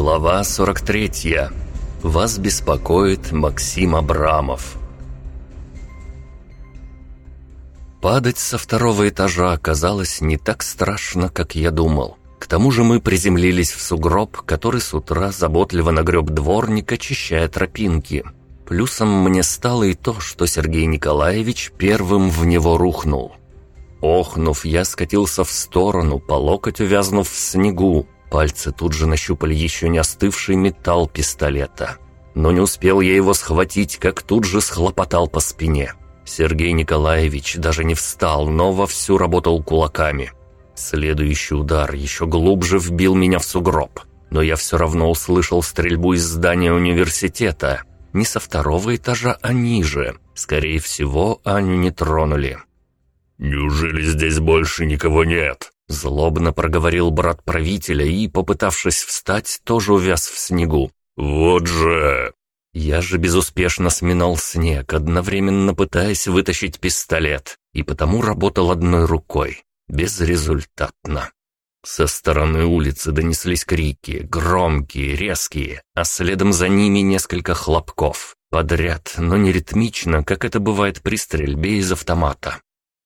Глава 43. Вас беспокоит Максим Абрамов. Падать со второго этажа оказалось не так страшно, как я думал. К тому же мы приземлились в сугроб, который с утра заботливо нагреб дворник, очищая тропинки. Плюсом мне стало и то, что Сергей Николаевич первым в него рухнул. Охнув, я скатился в сторону, по локоть увязнув в снегу. Пальцы тут же нащупали еще не остывший металл пистолета. Но не успел я его схватить, как тут же схлопотал по спине. Сергей Николаевич даже не встал, но вовсю работал кулаками. Следующий удар еще глубже вбил меня в сугроб. Но я все равно услышал стрельбу из здания университета. Не со второго этажа, а ниже. Скорее всего, Аню не тронули. «Неужели здесь больше никого нет?» Злобно проговорил брат правителя и, попытавшись встать, тоже увяз в снегу. «Вот же!» Я же безуспешно сминал снег, одновременно пытаясь вытащить пистолет, и потому работал одной рукой. Безрезультатно. Со стороны улицы донеслись крики, громкие, резкие, а следом за ними несколько хлопков. Подряд, но не ритмично, как это бывает при стрельбе из автомата.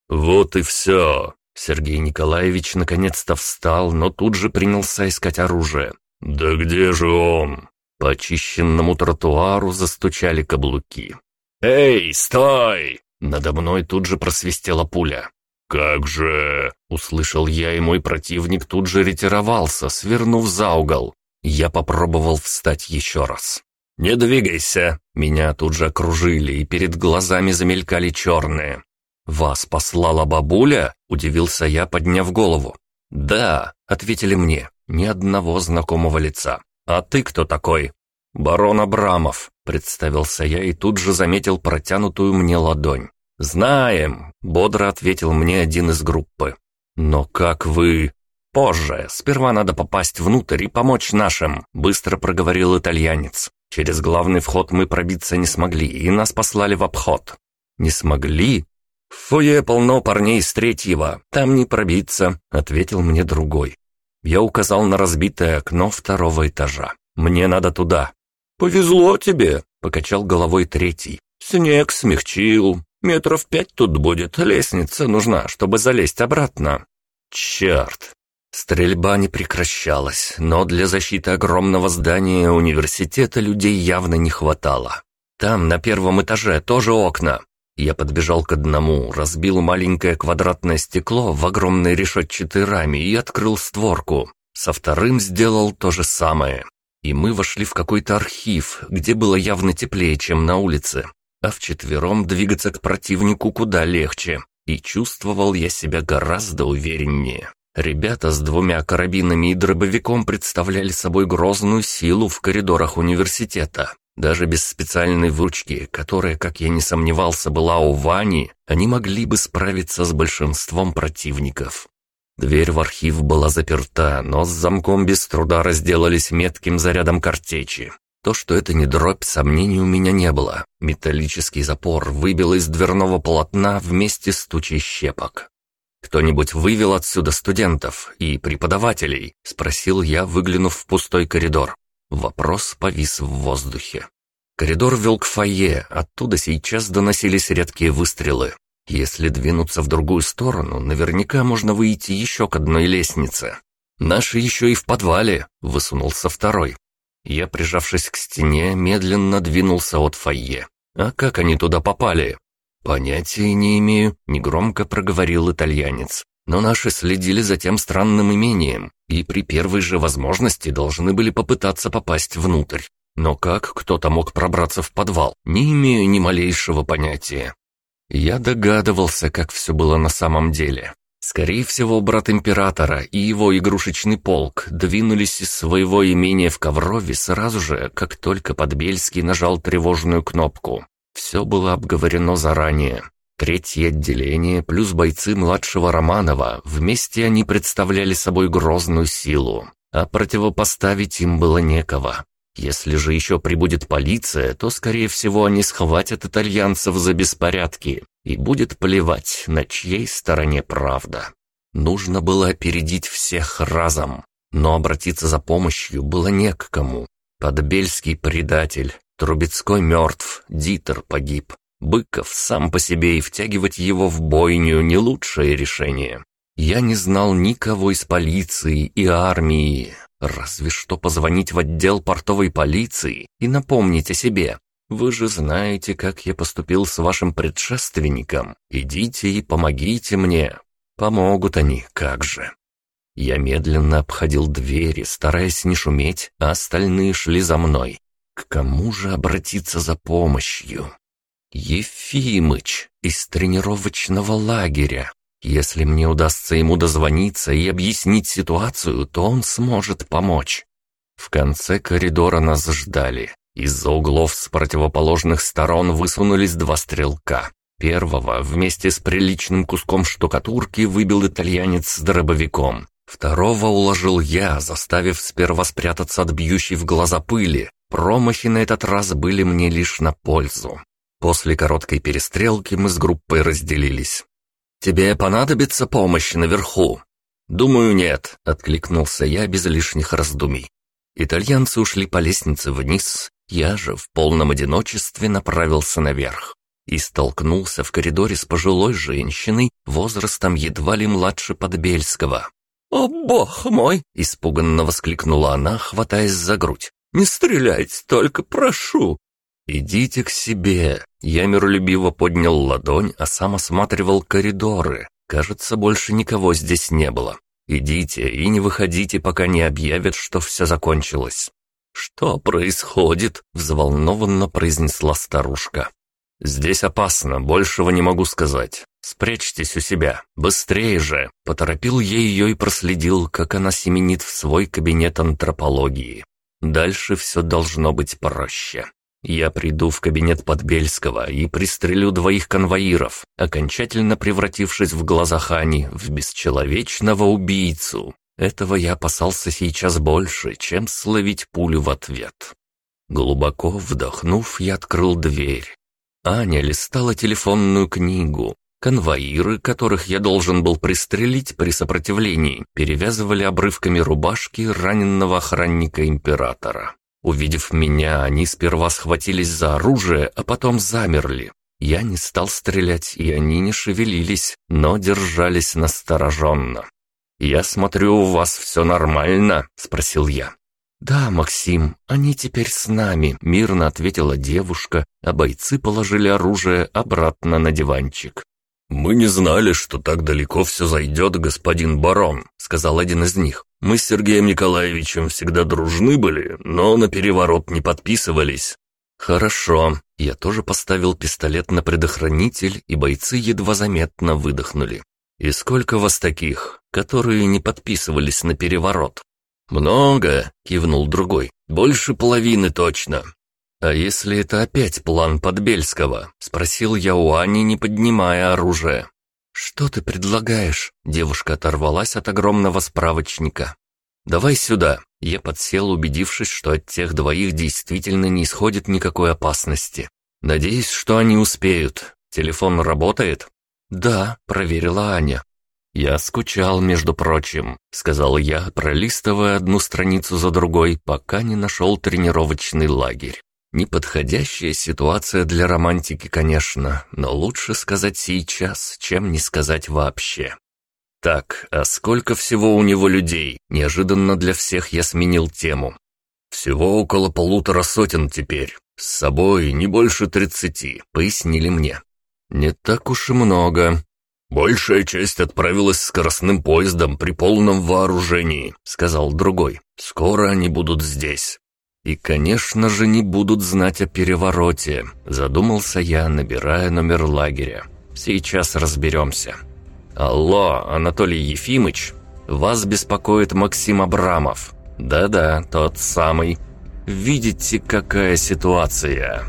«Вот и все!» Сергей Николаевич наконец-то встал, но тут же принялся искать оружие. «Да где же он?» По очищенному тротуару застучали каблуки. «Эй, стой!» Надо мной тут же просвистела пуля. «Как же...» — услышал я, и мой противник тут же ретировался, свернув за угол. Я попробовал встать еще раз. «Не двигайся!» Меня тут же окружили, и перед глазами замелькали черные. «Вас послала бабуля?» – удивился я, подняв голову. «Да», – ответили мне, – «ни одного знакомого лица». «А ты кто такой?» «Барон Абрамов», – представился я и тут же заметил протянутую мне ладонь. «Знаем», – бодро ответил мне один из группы. «Но как вы...» «Позже. Сперва надо попасть внутрь и помочь нашим», – быстро проговорил итальянец. «Через главный вход мы пробиться не смогли, и нас послали в обход». «Не смогли?» «В фойе полно парней из третьего, там не пробиться», — ответил мне другой. Я указал на разбитое окно второго этажа. «Мне надо туда». «Повезло тебе», — покачал головой третий. «Снег смягчил. Метров пять тут будет. Лестница нужна, чтобы залезть обратно». «Черт!» Стрельба не прекращалась, но для защиты огромного здания университета людей явно не хватало. Там, на первом этаже, тоже окна. Я подбежал к одному, разбил маленькое квадратное стекло в огромной решетчатой раме и открыл створку. Со вторым сделал то же самое. И мы вошли в какой-то архив, где было явно теплее, чем на улице. А вчетвером двигаться к противнику куда легче. И чувствовал я себя гораздо увереннее. Ребята с двумя карабинами и дробовиком представляли собой грозную силу в коридорах университета. Даже без специальной вручки, которая, как я не сомневался, была у Вани, они могли бы справиться с большинством противников. Дверь в архив была заперта, но с замком без труда разделались метким зарядом картечи. То, что это не дробь, сомнений у меня не было. Металлический запор выбил из дверного полотна вместе с тучей щепок. «Кто-нибудь вывел отсюда студентов и преподавателей?» — спросил я, выглянув в пустой коридор. Вопрос повис в воздухе. Коридор вел к фойе, оттуда сейчас доносились редкие выстрелы. Если двинуться в другую сторону, наверняка можно выйти еще к одной лестнице. Наши еще и в подвале, высунулся второй. Я, прижавшись к стене, медленно двинулся от фойе. А как они туда попали? Понятия не имею, негромко проговорил итальянец. Но наши следили за тем странным имением, и при первой же возможности должны были попытаться попасть внутрь. Но как кто-то мог пробраться в подвал, не имею ни малейшего понятия. Я догадывался, как все было на самом деле. Скорее всего, брат императора и его игрушечный полк двинулись из своего имения в Коврове сразу же, как только Подбельский нажал тревожную кнопку. Все было обговорено заранее. Третье отделение плюс бойцы младшего Романова, вместе они представляли собой грозную силу, а противопоставить им было некого. Если же еще прибудет полиция, то, скорее всего, они схватят итальянцев за беспорядки, и будет плевать, на чьей стороне правда. Нужно было опередить всех разом. Но обратиться за помощью было не к кому. Подбельский предатель, Трубецкой мертв, Дитер погиб. Быков сам по себе и втягивать его в бойню не лучшее решение. Я не знал никого из полиции и армии, разве что позвонить в отдел портовой полиции и напомнить о себе. Вы же знаете, как я поступил с вашим предшественником. Идите и помогите мне. Помогут они, как же. Я медленно обходил двери, стараясь не шуметь, а остальные шли за мной. К кому же обратиться за помощью? Ефимыч из тренировочного лагеря. Если мне удастся ему дозвониться и объяснить ситуацию, то он сможет помочь. В конце коридора нас ждали. Из-за углов с противоположных сторон высунулись два стрелка. Первого вместе с приличным куском штукатурки выбил итальянец с дробовиком. Второго уложил я, заставив сперва спрятаться от бьющей в глаза пыли. Промахи на этот раз были мне лишь на пользу. После короткой перестрелки мы с группой разделились. «Тебе понадобится помощь наверху?» «Думаю, нет», — откликнулся я без лишних раздумий. Итальянцы ушли по лестнице вниз, я же в полном одиночестве направился наверх и столкнулся в коридоре с пожилой женщиной возрастом едва ли младше Подбельского. «О, бог мой!» — испуганно воскликнула она, хватаясь за грудь. «Не стреляйте, только прошу!» «Идите к себе!» Я миролюбиво поднял ладонь, а сам осматривал коридоры. Кажется, больше никого здесь не было. «Идите и не выходите, пока не объявят, что все закончилось». «Что происходит?» — взволнованно произнесла старушка. «Здесь опасно, большего не могу сказать. Спрячьтесь у себя, быстрее же!» Поторопил я ее и проследил, как она семенит в свой кабинет антропологии. Дальше все должно быть проще. Я приду в кабинет Подбельского и пристрелю двоих конвоиров, окончательно превратившись в глазах Ани в бесчеловечного убийцу. Этого я опасался сейчас больше, чем словить пулю в ответ. Глубоко вдохнув, я открыл дверь. Аня листала телефонную книгу. Конвоиры, которых я должен был пристрелить при сопротивлении, перевязывали обрывками рубашки раненного охранника императора. Увидев меня, они сперва схватились за оружие, а потом замерли. Я не стал стрелять, и они не шевелились, но держались настороженно. «Я смотрю, у вас все нормально?» — спросил я. «Да, Максим, они теперь с нами», — мирно ответила девушка, а бойцы положили оружие обратно на диванчик. «Мы не знали, что так далеко все зайдет, господин барон», — сказал один из них. Мы с Сергеем Николаевичем всегда дружны были, но на переворот не подписывались». «Хорошо». Я тоже поставил пистолет на предохранитель, и бойцы едва заметно выдохнули. «И сколько вас таких, которые не подписывались на переворот?» «Много», — кивнул другой. «Больше половины точно». «А если это опять план Подбельского?» — спросил я у Ани, не поднимая оружие. «Что ты предлагаешь?» Девушка оторвалась от огромного справочника. «Давай сюда». Я подсел, убедившись, что от тех двоих действительно не исходит никакой опасности. «Надеюсь, что они успеют. Телефон работает?» «Да», — проверила Аня. «Я скучал, между прочим», — сказал я, пролистывая одну страницу за другой, пока не нашел тренировочный лагерь. Неподходящая ситуация для романтики, конечно, но лучше сказать сейчас, чем не сказать вообще. Так, а сколько всего у него людей? Неожиданно для всех я сменил тему. Всего около полутора сотен теперь. С собой не больше тридцати, пояснили мне. Не так уж и много. Большая часть отправилась скоростным поездом при полном вооружении, сказал другой. Скоро они будут здесь. И, конечно же, не будут знать о перевороте, задумался я, набирая номер лагеря. Сейчас разберемся. Алло, Анатолий Ефимыч, вас беспокоит Максим Абрамов. Да-да, тот самый. Видите, какая ситуация.